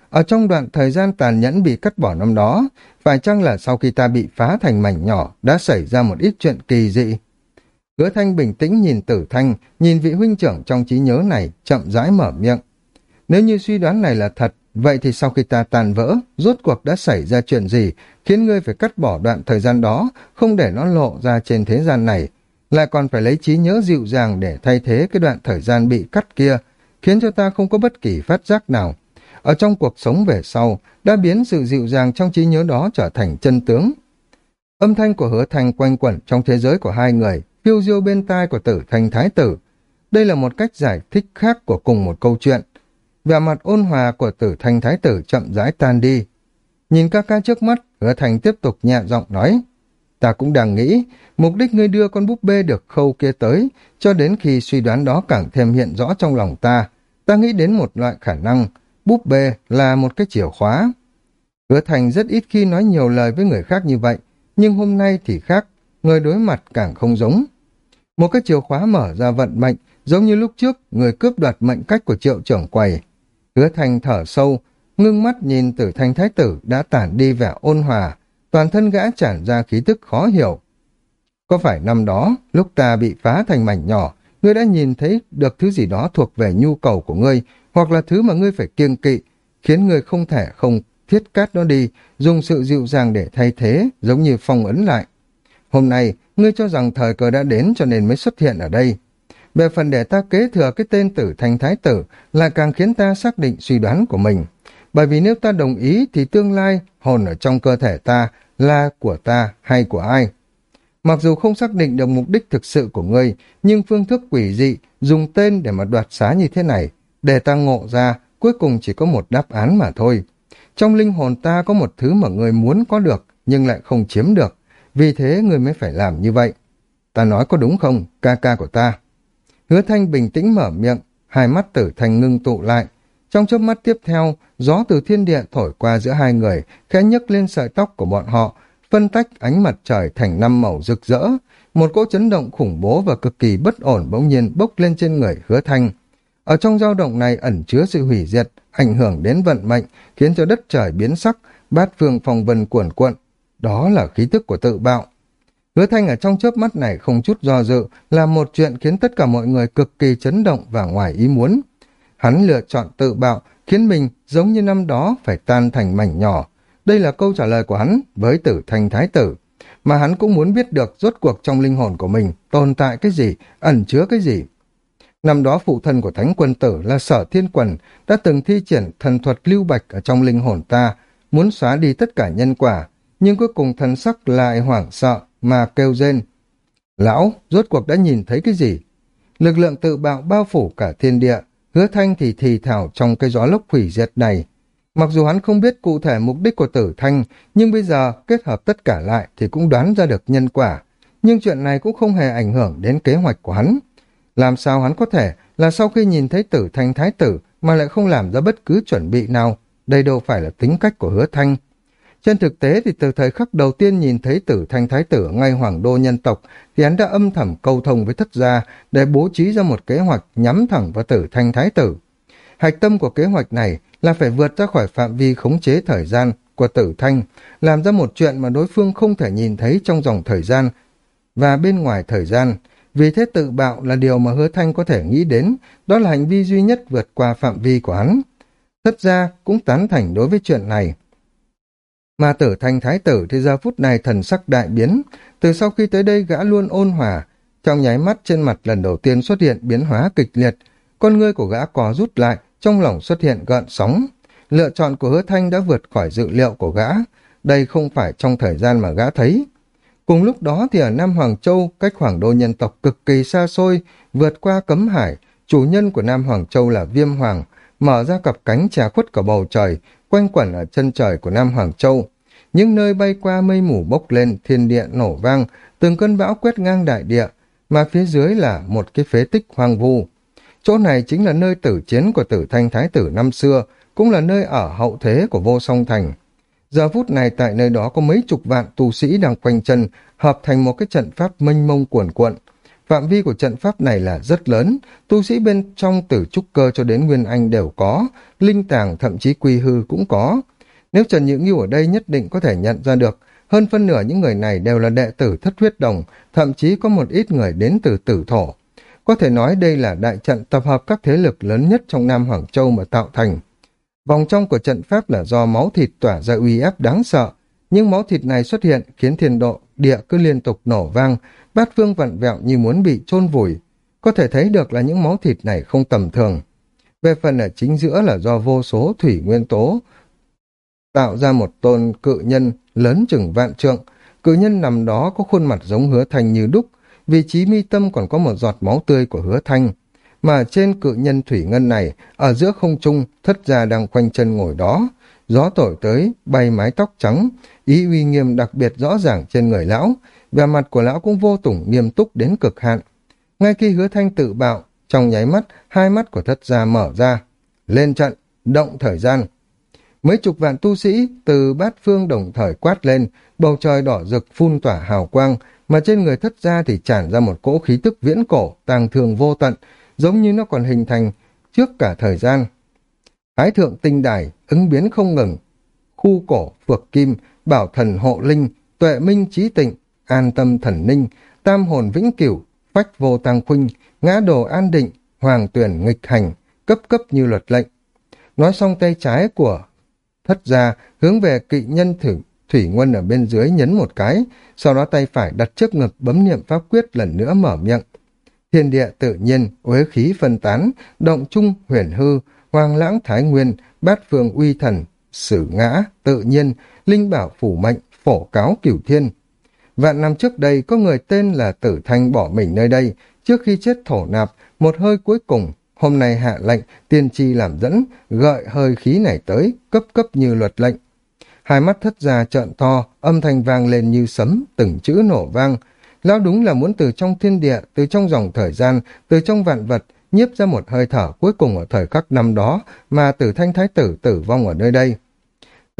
Ở trong đoạn thời gian tàn nhẫn bị cắt bỏ năm đó, phải chăng là sau khi ta bị phá thành mảnh nhỏ đã xảy ra một ít chuyện kỳ dị? Hứa Thanh bình tĩnh nhìn Tử Thanh, nhìn vị huynh trưởng trong trí nhớ này, chậm rãi mở miệng. Nếu như suy đoán này là thật, vậy thì sau khi ta tàn vỡ, rốt cuộc đã xảy ra chuyện gì, khiến ngươi phải cắt bỏ đoạn thời gian đó, không để nó lộ ra trên thế gian này, lại còn phải lấy trí nhớ dịu dàng để thay thế cái đoạn thời gian bị cắt kia, khiến cho ta không có bất kỳ phát giác nào. Ở trong cuộc sống về sau, đã biến sự dịu dàng trong trí nhớ đó trở thành chân tướng. Âm thanh của hứa thanh quanh quẩn trong thế giới của hai người, phiêu diêu bên tai của tử thành thái tử. Đây là một cách giải thích khác của cùng một câu chuyện. Vẻ mặt ôn hòa của tử thành thái tử chậm rãi tan đi. Nhìn ca ca trước mắt, hứa thành tiếp tục nhẹ giọng nói. Ta cũng đang nghĩ, mục đích ngươi đưa con búp bê được khâu kia tới, cho đến khi suy đoán đó càng thêm hiện rõ trong lòng ta. Ta nghĩ đến một loại khả năng, búp bê là một cái chìa khóa. Hứa Thành rất ít khi nói nhiều lời với người khác như vậy, nhưng hôm nay thì khác, người đối mặt càng không giống. Một cái chìa khóa mở ra vận mệnh, giống như lúc trước người cướp đoạt mệnh cách của triệu trưởng quầy. Hứa Thành thở sâu, ngưng mắt nhìn tử thanh thái tử đã tản đi vẻ ôn hòa, toàn thân gã tràn ra khí tức khó hiểu. Có phải năm đó, lúc ta bị phá thành mảnh nhỏ, ngươi đã nhìn thấy được thứ gì đó thuộc về nhu cầu của ngươi, hoặc là thứ mà ngươi phải kiêng kỵ, khiến ngươi không thể không thiết cát nó đi, dùng sự dịu dàng để thay thế, giống như phong ấn lại. Hôm nay, ngươi cho rằng thời cơ đã đến cho nên mới xuất hiện ở đây. Về phần để ta kế thừa cái tên tử thành thái tử là càng khiến ta xác định suy đoán của mình. Bởi vì nếu ta đồng ý thì tương lai hồn ở trong cơ thể ta là của ta hay của ai. Mặc dù không xác định được mục đích thực sự của ngươi, nhưng phương thức quỷ dị dùng tên để mà đoạt xá như thế này, để ta ngộ ra, cuối cùng chỉ có một đáp án mà thôi. Trong linh hồn ta có một thứ mà ngươi muốn có được, nhưng lại không chiếm được. Vì thế ngươi mới phải làm như vậy. Ta nói có đúng không, ca ca của ta? Hứa thanh bình tĩnh mở miệng, hai mắt tử thành ngưng tụ lại, trong chớp mắt tiếp theo, gió từ thiên địa thổi qua giữa hai người, khẽ nhấc lên sợi tóc của bọn họ, phân tách ánh mặt trời thành năm màu rực rỡ. Một cỗ chấn động khủng bố và cực kỳ bất ổn bỗng nhiên bốc lên trên người hứa thanh. Ở trong dao động này ẩn chứa sự hủy diệt, ảnh hưởng đến vận mệnh, khiến cho đất trời biến sắc, bát phương phòng vân cuồn cuộn. Đó là khí tức của tự bạo. Hứa Thanh ở trong chớp mắt này không chút do dự, là một chuyện khiến tất cả mọi người cực kỳ chấn động và ngoài ý muốn. Hắn lựa chọn tự bạo, khiến mình giống như năm đó phải tan thành mảnh nhỏ. Đây là câu trả lời của hắn với tử thanh thái tử. Mà hắn cũng muốn biết được rốt cuộc trong linh hồn của mình tồn tại cái gì, ẩn chứa cái gì. Năm đó phụ thân của thánh quân tử là sở thiên quần đã từng thi triển thần thuật lưu bạch ở trong linh hồn ta, muốn xóa đi tất cả nhân quả, nhưng cuối cùng thần sắc lại hoảng sợ mà kêu rên. Lão, rốt cuộc đã nhìn thấy cái gì? Lực lượng tự bạo bao phủ cả thiên địa, hứa thanh thì thì thảo trong cái gió lốc hủy diệt này. Mặc dù hắn không biết cụ thể mục đích của tử thanh, nhưng bây giờ kết hợp tất cả lại thì cũng đoán ra được nhân quả. Nhưng chuyện này cũng không hề ảnh hưởng đến kế hoạch của hắn. Làm sao hắn có thể là sau khi nhìn thấy tử thanh thái tử mà lại không làm ra bất cứ chuẩn bị nào? Đây đâu phải là tính cách của hứa thanh. Trên thực tế thì từ thời khắc đầu tiên nhìn thấy tử thanh thái tử ngay hoàng đô nhân tộc thì hắn đã âm thầm câu thông với thất gia để bố trí ra một kế hoạch nhắm thẳng vào tử thanh thái tử. Hạch tâm của kế hoạch này là phải vượt ra khỏi phạm vi khống chế thời gian của tử thanh, làm ra một chuyện mà đối phương không thể nhìn thấy trong dòng thời gian và bên ngoài thời gian. Vì thế tự bạo là điều mà hứa thanh có thể nghĩ đến, đó là hành vi duy nhất vượt qua phạm vi của hắn. Thất gia cũng tán thành đối với chuyện này. Mà tử thanh thái tử thì giờ phút này thần sắc đại biến, từ sau khi tới đây gã luôn ôn hòa, trong nháy mắt trên mặt lần đầu tiên xuất hiện biến hóa kịch liệt, con ngươi của gã có rút lại, trong lòng xuất hiện gợn sóng. Lựa chọn của hứa thanh đã vượt khỏi dự liệu của gã, đây không phải trong thời gian mà gã thấy. Cùng lúc đó thì ở Nam Hoàng Châu, cách hoàng đô nhân tộc cực kỳ xa xôi, vượt qua cấm hải, chủ nhân của Nam Hoàng Châu là Viêm Hoàng, mở ra cặp cánh trà khuất cả bầu trời, quanh quẩn ở chân trời của Nam Hoàng Châu. Những nơi bay qua mây mù bốc lên, thiên địa nổ vang, từng cơn bão quét ngang đại địa, mà phía dưới là một cái phế tích hoang vu. Chỗ này chính là nơi tử chiến của tử thanh thái tử năm xưa, cũng là nơi ở hậu thế của vô song thành. Giờ phút này tại nơi đó có mấy chục vạn tu sĩ đang quanh chân, hợp thành một cái trận pháp mênh mông cuồn cuộn. Phạm vi của trận pháp này là rất lớn, tu sĩ bên trong từ trúc cơ cho đến nguyên anh đều có, linh tàng thậm chí quy hư cũng có. Nếu Trần Nhữ Nghiêu ở đây nhất định có thể nhận ra được, hơn phân nửa những người này đều là đệ tử thất huyết đồng, thậm chí có một ít người đến từ tử thổ. Có thể nói đây là đại trận tập hợp các thế lực lớn nhất trong Nam Hoàng Châu mà tạo thành. Vòng trong của trận pháp là do máu thịt tỏa ra uy áp đáng sợ, nhưng máu thịt này xuất hiện khiến thiên độ, địa cứ liên tục nổ vang, bát phương vặn vẹo như muốn bị chôn vùi. Có thể thấy được là những máu thịt này không tầm thường. Về phần ở chính giữa là do vô số thủy nguyên tố tạo ra một tôn cự nhân lớn chừng vạn trượng. Cự nhân nằm đó có khuôn mặt giống hứa thanh như đúc, vị trí mi tâm còn có một giọt máu tươi của hứa thanh. Mà trên cự nhân thủy ngân này, ở giữa không trung, thất gia đang khoanh chân ngồi đó. Gió thổi tới, bay mái tóc trắng, ý uy nghiêm đặc biệt rõ ràng trên người lão, vẻ mặt của lão cũng vô tủng nghiêm túc đến cực hạn. Ngay khi hứa thanh tự bạo, trong nháy mắt, hai mắt của thất gia mở ra. Lên trận, động thời gian. Mấy chục vạn tu sĩ từ bát phương đồng thời quát lên, bầu trời đỏ rực phun tỏa hào quang, mà trên người thất gia thì tràn ra một cỗ khí tức viễn cổ, tàng thường vô tận, giống như nó còn hình thành trước cả thời gian. Thái thượng tinh đài, ứng biến không ngừng, khu cổ, phược kim, bảo thần hộ linh, tuệ minh trí tịnh, an tâm thần ninh, tam hồn vĩnh cửu, phách vô tăng khuynh, ngã đồ an định, hoàng tuyển nghịch hành, cấp cấp như luật lệnh. Nói xong tay trái của thất gia hướng về kỵ nhân thử thủy nguân ở bên dưới nhấn một cái sau đó tay phải đặt trước ngực bấm niệm pháp quyết lần nữa mở miệng thiên địa tự nhiên uế khí phân tán động trung huyền hư hoàng lãng thái nguyên bát phương uy thần sử ngã tự nhiên linh bảo phủ mệnh phổ cáo cửu thiên vạn năm trước đây có người tên là tử thanh bỏ mình nơi đây trước khi chết thổ nạp một hơi cuối cùng Hôm nay hạ lệnh, tiên tri làm dẫn, gợi hơi khí này tới, cấp cấp như luật lệnh. Hai mắt thất ra trợn to, âm thanh vang lên như sấm, từng chữ nổ vang. Lão đúng là muốn từ trong thiên địa, từ trong dòng thời gian, từ trong vạn vật, nhiếp ra một hơi thở cuối cùng ở thời khắc năm đó mà tử thanh thái tử tử vong ở nơi đây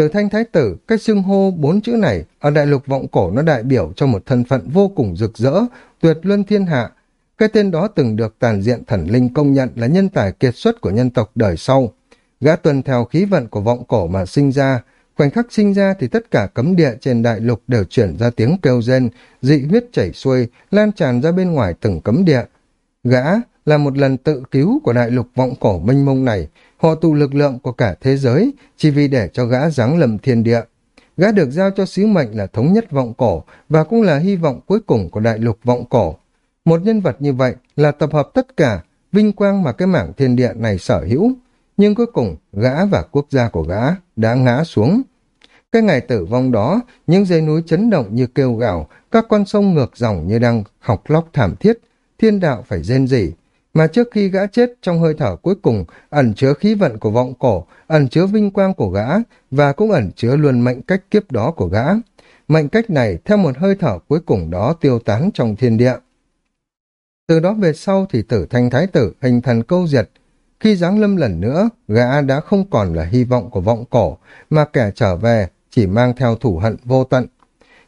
từ thanh thái tử, cách xưng hô bốn chữ này ở đại lục vọng cổ nó đại biểu cho một thân phận vô cùng rực rỡ, tuyệt luân thiên hạ, Cái tên đó từng được tàn diện thần linh công nhận là nhân tài kiệt xuất của nhân tộc đời sau. Gã tuân theo khí vận của vọng cổ mà sinh ra, khoảnh khắc sinh ra thì tất cả cấm địa trên đại lục đều chuyển ra tiếng kêu rên, dị huyết chảy xuôi, lan tràn ra bên ngoài từng cấm địa. Gã là một lần tự cứu của đại lục vọng cổ mênh mông này, họ tụ lực lượng của cả thế giới chỉ vì để cho gã giáng lầm thiên địa. Gã được giao cho sứ mệnh là thống nhất vọng cổ và cũng là hy vọng cuối cùng của đại lục vọng cổ. Một nhân vật như vậy là tập hợp tất cả vinh quang mà cái mảng thiên địa này sở hữu, nhưng cuối cùng gã và quốc gia của gã đã ngã xuống. Cái ngày tử vong đó, những dãy núi chấn động như kêu gào, các con sông ngược dòng như đang học lóc thảm thiết, thiên đạo phải rên rỉ. Mà trước khi gã chết trong hơi thở cuối cùng, ẩn chứa khí vận của vọng cổ, ẩn chứa vinh quang của gã, và cũng ẩn chứa luôn mệnh cách kiếp đó của gã. Mệnh cách này theo một hơi thở cuối cùng đó tiêu tán trong thiên địa. Từ đó về sau thì tử thanh thái tử hình thần câu diệt. Khi giáng lâm lần nữa, gã đã không còn là hy vọng của vọng cổ, mà kẻ trở về chỉ mang theo thủ hận vô tận.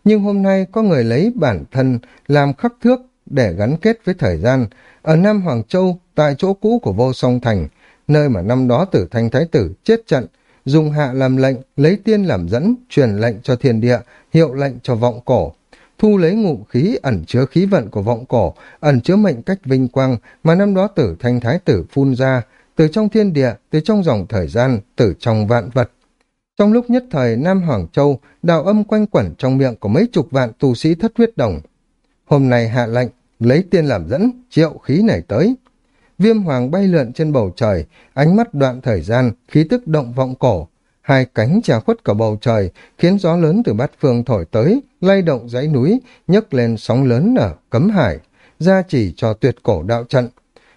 Nhưng hôm nay có người lấy bản thân làm khắc thước để gắn kết với thời gian. Ở Nam Hoàng Châu, tại chỗ cũ của vô song thành, nơi mà năm đó tử thanh thái tử chết trận, dùng hạ làm lệnh, lấy tiên làm dẫn, truyền lệnh cho thiên địa, hiệu lệnh cho vọng cổ. Thu lấy ngụ khí ẩn chứa khí vận của vọng cổ, ẩn chứa mệnh cách vinh quang mà năm đó tử thanh thái tử phun ra, từ trong thiên địa, từ trong dòng thời gian, từ trong vạn vật. Trong lúc nhất thời Nam Hoàng Châu, đạo âm quanh quẩn trong miệng của mấy chục vạn tu sĩ thất huyết đồng. Hôm nay hạ lệnh, lấy tiên làm dẫn, triệu khí này tới. Viêm hoàng bay lượn trên bầu trời, ánh mắt đoạn thời gian, khí tức động vọng cổ. Hai cánh trà khuất cả bầu trời, khiến gió lớn từ bát phương thổi tới, lay động dãy núi, nhấc lên sóng lớn ở cấm hải, gia chỉ cho tuyệt cổ đạo trận.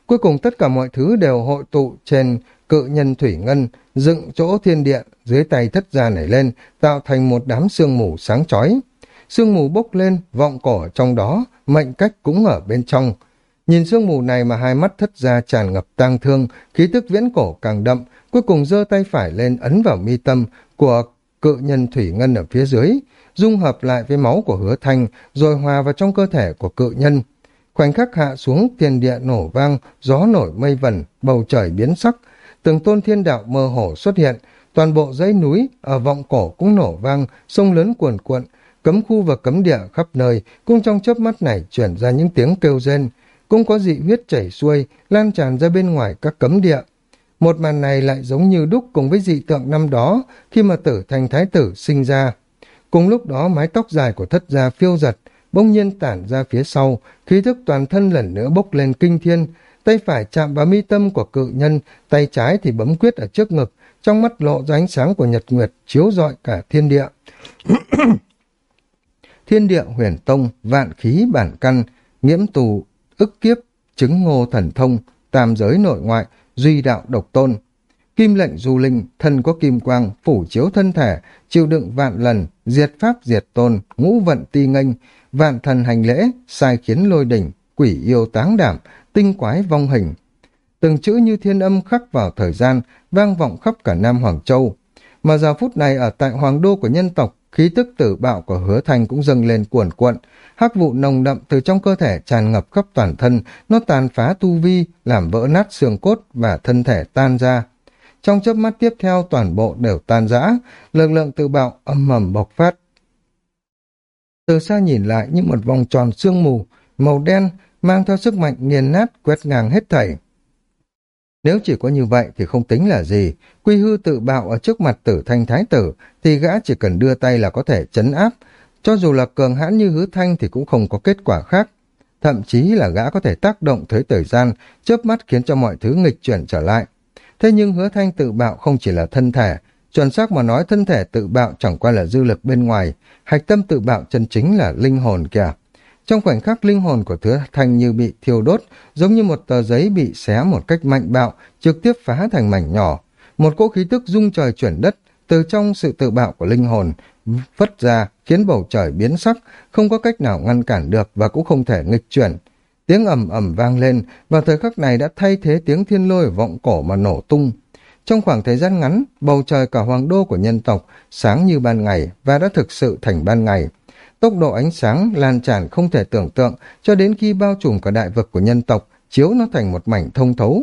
Cuối cùng tất cả mọi thứ đều hội tụ trên cự nhân thủy ngân, dựng chỗ thiên địa dưới tay thất gia nảy lên, tạo thành một đám sương mù sáng chói. Sương mù bốc lên, vọng cổ trong đó, mệnh cách cũng ở bên trong. Nhìn sương mù này mà hai mắt thất gia tràn ngập tang thương, khí tức viễn cổ càng đậm, cuối cùng giơ tay phải lên ấn vào mi tâm của cự nhân thủy ngân ở phía dưới, dung hợp lại với máu của hứa thanh, rồi hòa vào trong cơ thể của cự nhân. Khoảnh khắc hạ xuống, thiên địa nổ vang, gió nổi mây vẩn, bầu trời biến sắc, từng tôn thiên đạo mơ hồ xuất hiện, toàn bộ dãy núi ở vọng cổ cũng nổ vang, sông lớn cuồn cuộn, cấm khu và cấm địa khắp nơi, cũng trong chớp mắt này chuyển ra những tiếng kêu rên, cũng có dị huyết chảy xuôi, lan tràn ra bên ngoài các cấm địa. Một màn này lại giống như đúc cùng với dị tượng năm đó, khi mà tử thành thái tử sinh ra. Cùng lúc đó mái tóc dài của thất gia phiêu giật, bỗng nhiên tản ra phía sau, khí thức toàn thân lần nữa bốc lên kinh thiên, tay phải chạm vào mi tâm của cự nhân, tay trái thì bấm quyết ở trước ngực, trong mắt lộ ra ánh sáng của nhật nguyệt chiếu rọi cả thiên địa. thiên địa huyền tông, vạn khí bản căn, nghiễm tù, ức kiếp, chứng ngô thần thông, tam giới nội ngoại, duy đạo độc tôn. Kim lệnh du linh, thân có kim quang, phủ chiếu thân thể, chịu đựng vạn lần, diệt pháp diệt tôn, ngũ vận ti nghênh, vạn thần hành lễ, sai khiến lôi đỉnh, quỷ yêu táng đảm, tinh quái vong hình. Từng chữ như thiên âm khắc vào thời gian, vang vọng khắp cả Nam Hoàng Châu. Mà giờ phút này ở tại hoàng đô của nhân tộc, khí tức tử bạo của hứa thành cũng dâng lên cuồn cuộn, hắc vụ nồng đậm từ trong cơ thể tràn ngập khắp toàn thân, nó tàn phá tu vi, làm vỡ nát xương cốt và thân thể tan ra. Trong chớp mắt tiếp theo toàn bộ đều tan rã, lực lượng tự bạo âm mầm bộc phát. Từ xa nhìn lại như một vòng tròn sương mù, màu đen, mang theo sức mạnh nghiền nát quét ngang hết thảy. Nếu chỉ có như vậy thì không tính là gì, quy hư tự bạo ở trước mặt tử thanh thái tử thì gã chỉ cần đưa tay là có thể chấn áp, cho dù là cường hãn như hứa thanh thì cũng không có kết quả khác. Thậm chí là gã có thể tác động tới thời gian, chớp mắt khiến cho mọi thứ nghịch chuyển trở lại. Thế nhưng hứa thanh tự bạo không chỉ là thân thể, chuẩn xác mà nói thân thể tự bạo chẳng qua là dư lực bên ngoài, hạch tâm tự bạo chân chính là linh hồn kìa. Trong khoảnh khắc linh hồn của Hứa Thanh như bị thiêu đốt, giống như một tờ giấy bị xé một cách mạnh bạo, trực tiếp phá thành mảnh nhỏ. Một cỗ khí tức rung trời chuyển đất, từ trong sự tự bạo của linh hồn, phất ra, khiến bầu trời biến sắc, không có cách nào ngăn cản được và cũng không thể nghịch chuyển. Tiếng ầm ầm vang lên, và thời khắc này đã thay thế tiếng thiên lôi vọng cổ mà nổ tung. Trong khoảng thời gian ngắn, bầu trời cả hoàng đô của nhân tộc sáng như ban ngày và đã thực sự thành ban ngày tốc độ ánh sáng lan tràn không thể tưởng tượng cho đến khi bao trùm cả đại vực của nhân tộc, chiếu nó thành một mảnh thông thấu.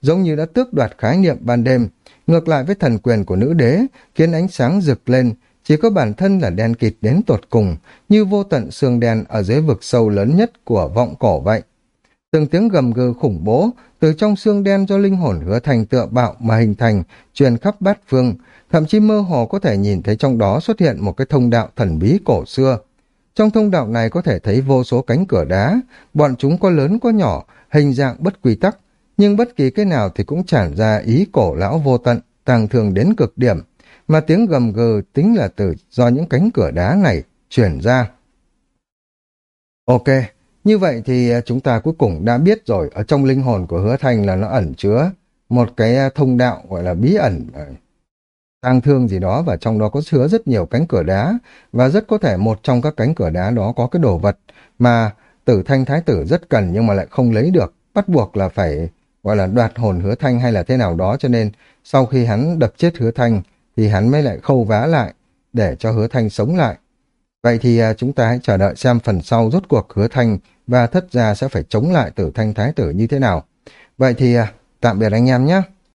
Giống như đã tước đoạt khái niệm ban đêm, ngược lại với thần quyền của nữ đế, khiến ánh sáng rực lên, chỉ có bản thân là đen kịt đến tột cùng, như vô tận xương đen ở dưới vực sâu lớn nhất của vọng cổ vậy. Từng tiếng gầm gừ khủng bố, từ trong xương đen do linh hồn hứa thành tựa bạo mà hình thành, truyền khắp bát phương, thậm chí mơ hồ có thể nhìn thấy trong đó xuất hiện một cái thông đạo thần bí cổ xưa. Trong thông đạo này có thể thấy vô số cánh cửa đá, bọn chúng có lớn có nhỏ, hình dạng bất quy tắc, nhưng bất kỳ cái nào thì cũng tràn ra ý cổ lão vô tận, tàng thường đến cực điểm, mà tiếng gầm gừ tính là từ do những cánh cửa đá này chuyển ra. Ok, như vậy thì à, chúng ta cuối cùng đã biết rồi, ở trong linh hồn của hứa thành là nó ẩn chứa một cái à, thông đạo gọi là bí ẩn à, tang thương gì đó và trong đó có chứa rất nhiều cánh cửa đá và rất có thể một trong các cánh cửa đá đó có cái đồ vật mà tử thanh thái tử rất cần nhưng mà lại không lấy được, bắt buộc là phải, gọi là, đoạt hồn hứa thanh hay là thế nào đó. Cho nên sau khi hắn đập chết hứa thanh thì hắn mới lại khâu vá lại để cho hứa thanh sống lại. Vậy thì à, chúng ta hãy chờ đợi xem phần sau rốt cuộc hứa thanh và thất gia sẽ phải chống lại tử thanh thái tử như thế nào. Vậy thì à, tạm biệt anh em nhé.